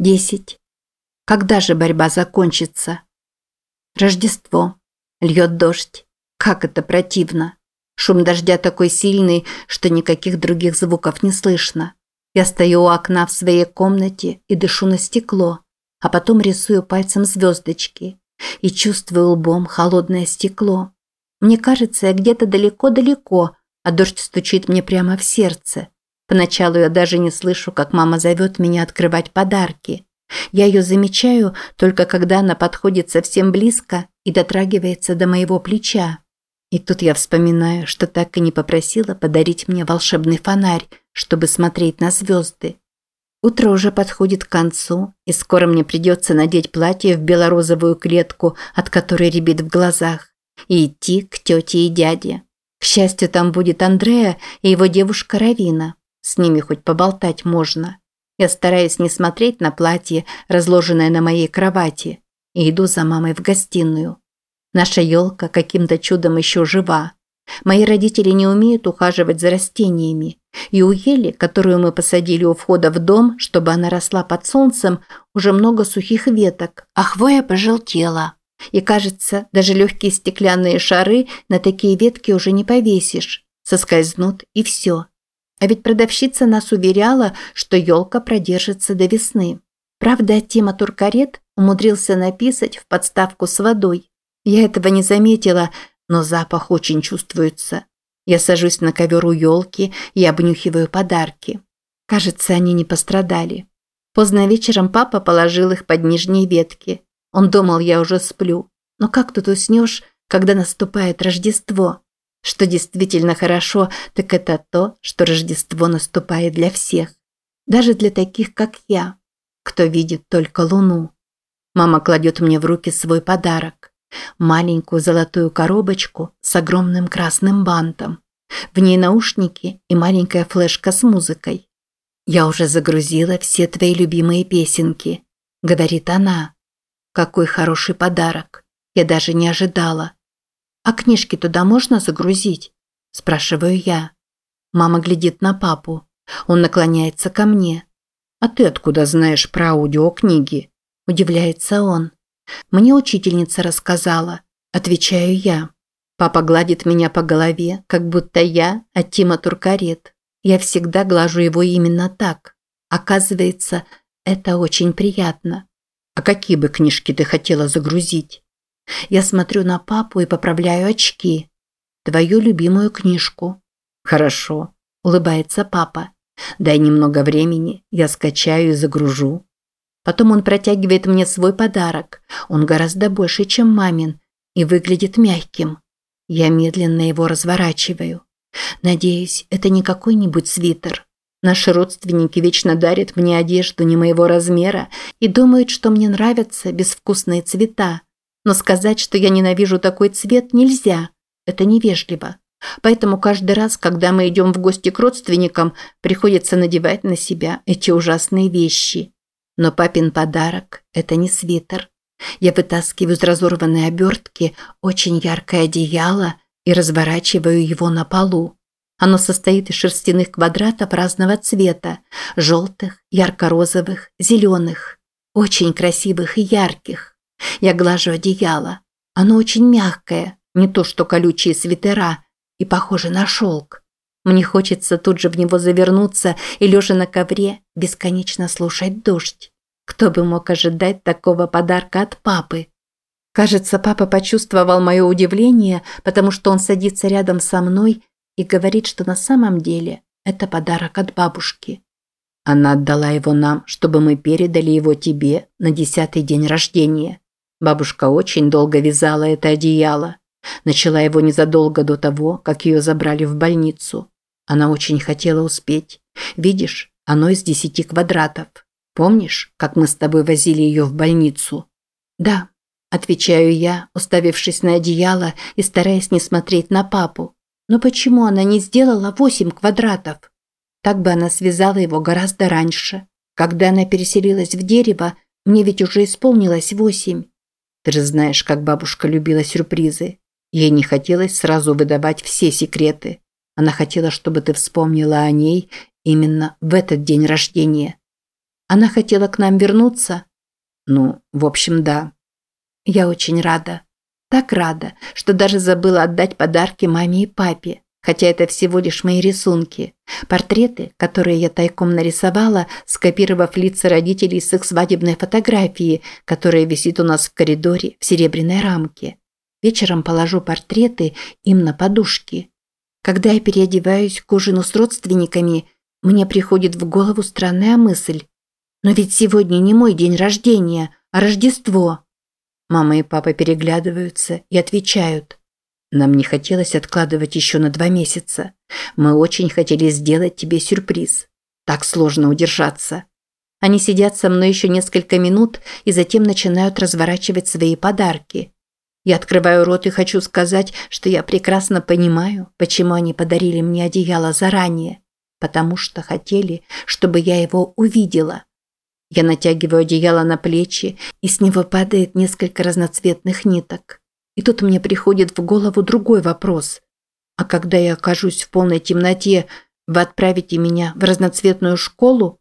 Десять. Когда же борьба закончится? Рождество. Льет дождь. Как это противно. Шум дождя такой сильный, что никаких других звуков не слышно. Я стою у окна в своей комнате и дышу на стекло, а потом рисую пальцем звездочки и чувствую лбом холодное стекло. Мне кажется, я где-то далеко-далеко, а дождь стучит мне прямо в сердце. Поначалу я даже не слышу, как мама зовет меня открывать подарки. Я ее замечаю только когда она подходит совсем близко и дотрагивается до моего плеча. И тут я вспоминаю, что так и не попросила подарить мне волшебный фонарь, чтобы смотреть на звезды. Утро уже подходит к концу, и скоро мне придется надеть платье в белорозовую клетку, от которой рябит в глазах, и идти к тете и дяде. К счастью, там будет Андрея и его девушка Равина. С ними хоть поболтать можно. Я стараюсь не смотреть на платье, разложенное на моей кровати, и иду за мамой в гостиную. Наша елка каким-то чудом еще жива. Мои родители не умеют ухаживать за растениями. И у ели, которую мы посадили у входа в дом, чтобы она росла под солнцем, уже много сухих веток, а хвоя пожелтела. И кажется, даже легкие стеклянные шары на такие ветки уже не повесишь. Соскользнут и все. А ведь продавщица нас уверяла, что елка продержится до весны. Правда, Тима Туркарет умудрился написать в подставку с водой. Я этого не заметила, но запах очень чувствуется. Я сажусь на ковер у елки и обнюхиваю подарки. Кажется, они не пострадали. Поздно вечером папа положил их под нижние ветки. Он думал, я уже сплю. Но как тут уснешь, когда наступает Рождество? Что действительно хорошо, так это то, что Рождество наступает для всех. Даже для таких, как я, кто видит только Луну. Мама кладет мне в руки свой подарок маленькую золотую коробочку с огромным красным бантом. В ней наушники и маленькая флешка с музыкой. «Я уже загрузила все твои любимые песенки», – говорит она. «Какой хороший подарок. Я даже не ожидала». «А книжки туда можно загрузить?» – спрашиваю я. Мама глядит на папу. Он наклоняется ко мне. «А ты откуда знаешь про аудиокниги?» – удивляется он. Мне учительница рассказала. Отвечаю я. Папа гладит меня по голове, как будто я от Тима Туркарет. Я всегда глажу его именно так. Оказывается, это очень приятно. А какие бы книжки ты хотела загрузить? Я смотрю на папу и поправляю очки. Твою любимую книжку. Хорошо, улыбается папа. Дай немного времени, я скачаю и загружу. Потом он протягивает мне свой подарок. Он гораздо больше, чем мамин, и выглядит мягким. Я медленно его разворачиваю. Надеюсь, это не какой-нибудь свитер. Наши родственники вечно дарят мне одежду не моего размера и думают, что мне нравятся безвкусные цвета. Но сказать, что я ненавижу такой цвет, нельзя. Это невежливо. Поэтому каждый раз, когда мы идем в гости к родственникам, приходится надевать на себя эти ужасные вещи. Но папин подарок – это не свитер. Я вытаскиваю из разорванной обертки очень яркое одеяло и разворачиваю его на полу. Оно состоит из шерстяных квадратов разного цвета – желтых, ярко-розовых, зеленых. Очень красивых и ярких. Я глажу одеяло. Оно очень мягкое, не то что колючие свитера, и похоже на шелк. Мне хочется тут же в него завернуться и, лежа на ковре, бесконечно слушать дождь. Кто бы мог ожидать такого подарка от папы? Кажется, папа почувствовал мое удивление, потому что он садится рядом со мной и говорит, что на самом деле это подарок от бабушки. Она отдала его нам, чтобы мы передали его тебе на десятый день рождения. Бабушка очень долго вязала это одеяло. Начала его незадолго до того, как ее забрали в больницу. Она очень хотела успеть. Видишь, оно из десяти квадратов. Помнишь, как мы с тобой возили ее в больницу? Да, отвечаю я, уставившись на одеяло и стараясь не смотреть на папу. Но почему она не сделала восемь квадратов? Так бы она связала его гораздо раньше. Когда она переселилась в дерево, мне ведь уже исполнилось восемь. Ты же знаешь, как бабушка любила сюрпризы. Ей не хотелось сразу выдавать все секреты. Она хотела, чтобы ты вспомнила о ней именно в этот день рождения. Она хотела к нам вернуться? Ну, в общем, да. Я очень рада. Так рада, что даже забыла отдать подарки маме и папе. Хотя это всего лишь мои рисунки. Портреты, которые я тайком нарисовала, скопировав лица родителей с их свадебной фотографии, которая висит у нас в коридоре в серебряной рамке. Вечером положу портреты им на подушки. Когда я переодеваюсь к ужину с родственниками, мне приходит в голову странная мысль. Но ведь сегодня не мой день рождения, а Рождество. Мама и папа переглядываются и отвечают. Нам не хотелось откладывать еще на два месяца. Мы очень хотели сделать тебе сюрприз. Так сложно удержаться. Они сидят со мной еще несколько минут и затем начинают разворачивать свои подарки. Я открываю рот и хочу сказать, что я прекрасно понимаю, почему они подарили мне одеяло заранее. Потому что хотели, чтобы я его увидела. Я натягиваю одеяло на плечи, и с него падает несколько разноцветных ниток. И тут мне приходит в голову другой вопрос. А когда я окажусь в полной темноте, вы отправите меня в разноцветную школу?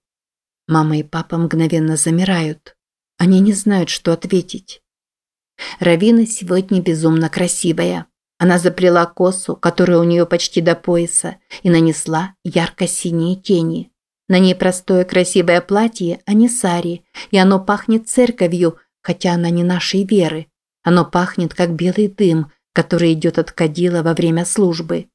Мама и папа мгновенно замирают. Они не знают, что ответить. Равина сегодня безумно красивая. Она заплела косу, которая у нее почти до пояса, и нанесла ярко-синие тени. На ней простое красивое платье, а не сари, и оно пахнет церковью, хотя она не нашей веры. Оно пахнет, как белый дым, который идет от кадила во время службы.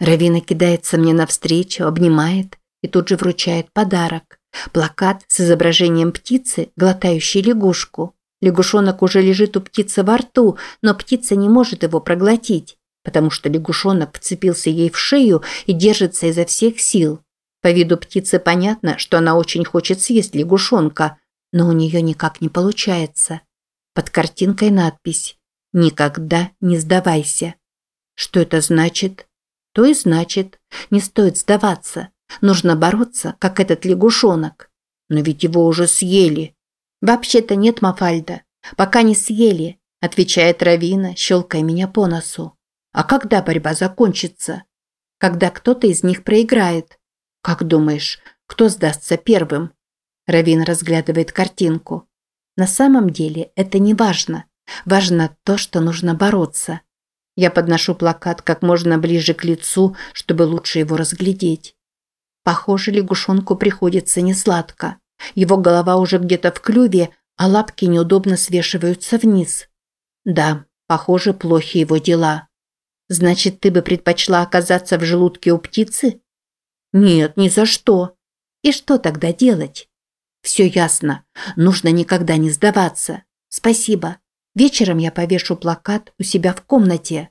Равина кидается мне навстречу, обнимает и тут же вручает подарок. Плакат с изображением птицы, глотающей лягушку. Лягушонок уже лежит у птицы во рту, но птица не может его проглотить, потому что лягушонок вцепился ей в шею и держится изо всех сил. По виду птицы понятно, что она очень хочет съесть лягушонка, но у нее никак не получается. Под картинкой надпись «Никогда не сдавайся». Что это значит? То и значит, не стоит сдаваться. Нужно бороться, как этот лягушонок. Но ведь его уже съели. Вообще-то нет, Мафальда. Пока не съели, отвечает Равина, щелкая меня по носу. А когда борьба закончится? Когда кто-то из них проиграет. «Как думаешь, кто сдастся первым?» Равин разглядывает картинку. «На самом деле это не важно. Важно то, что нужно бороться. Я подношу плакат как можно ближе к лицу, чтобы лучше его разглядеть. Похоже, лягушонку приходится несладко. Его голова уже где-то в клюве, а лапки неудобно свешиваются вниз. Да, похоже, плохи его дела. Значит, ты бы предпочла оказаться в желудке у птицы? Нет, ни за что. И что тогда делать? Все ясно. Нужно никогда не сдаваться. Спасибо. Вечером я повешу плакат у себя в комнате.